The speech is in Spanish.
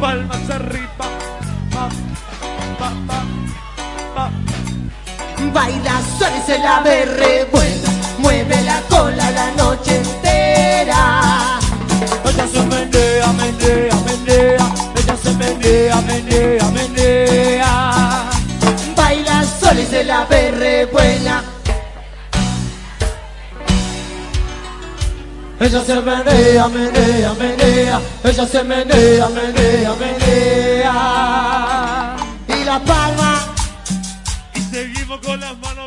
palmas arriba. Pa, pa, pa. Baila sola y se la ve re buena, mueve la cola la noche entera. Ella se menea, menea, menea. Ella se menea, menea, menea. Baila sola y se la ve re buena. Ella se menea, menea, menea. Ella se menea, menea, menea. Y la palma Y seguimos con las manos.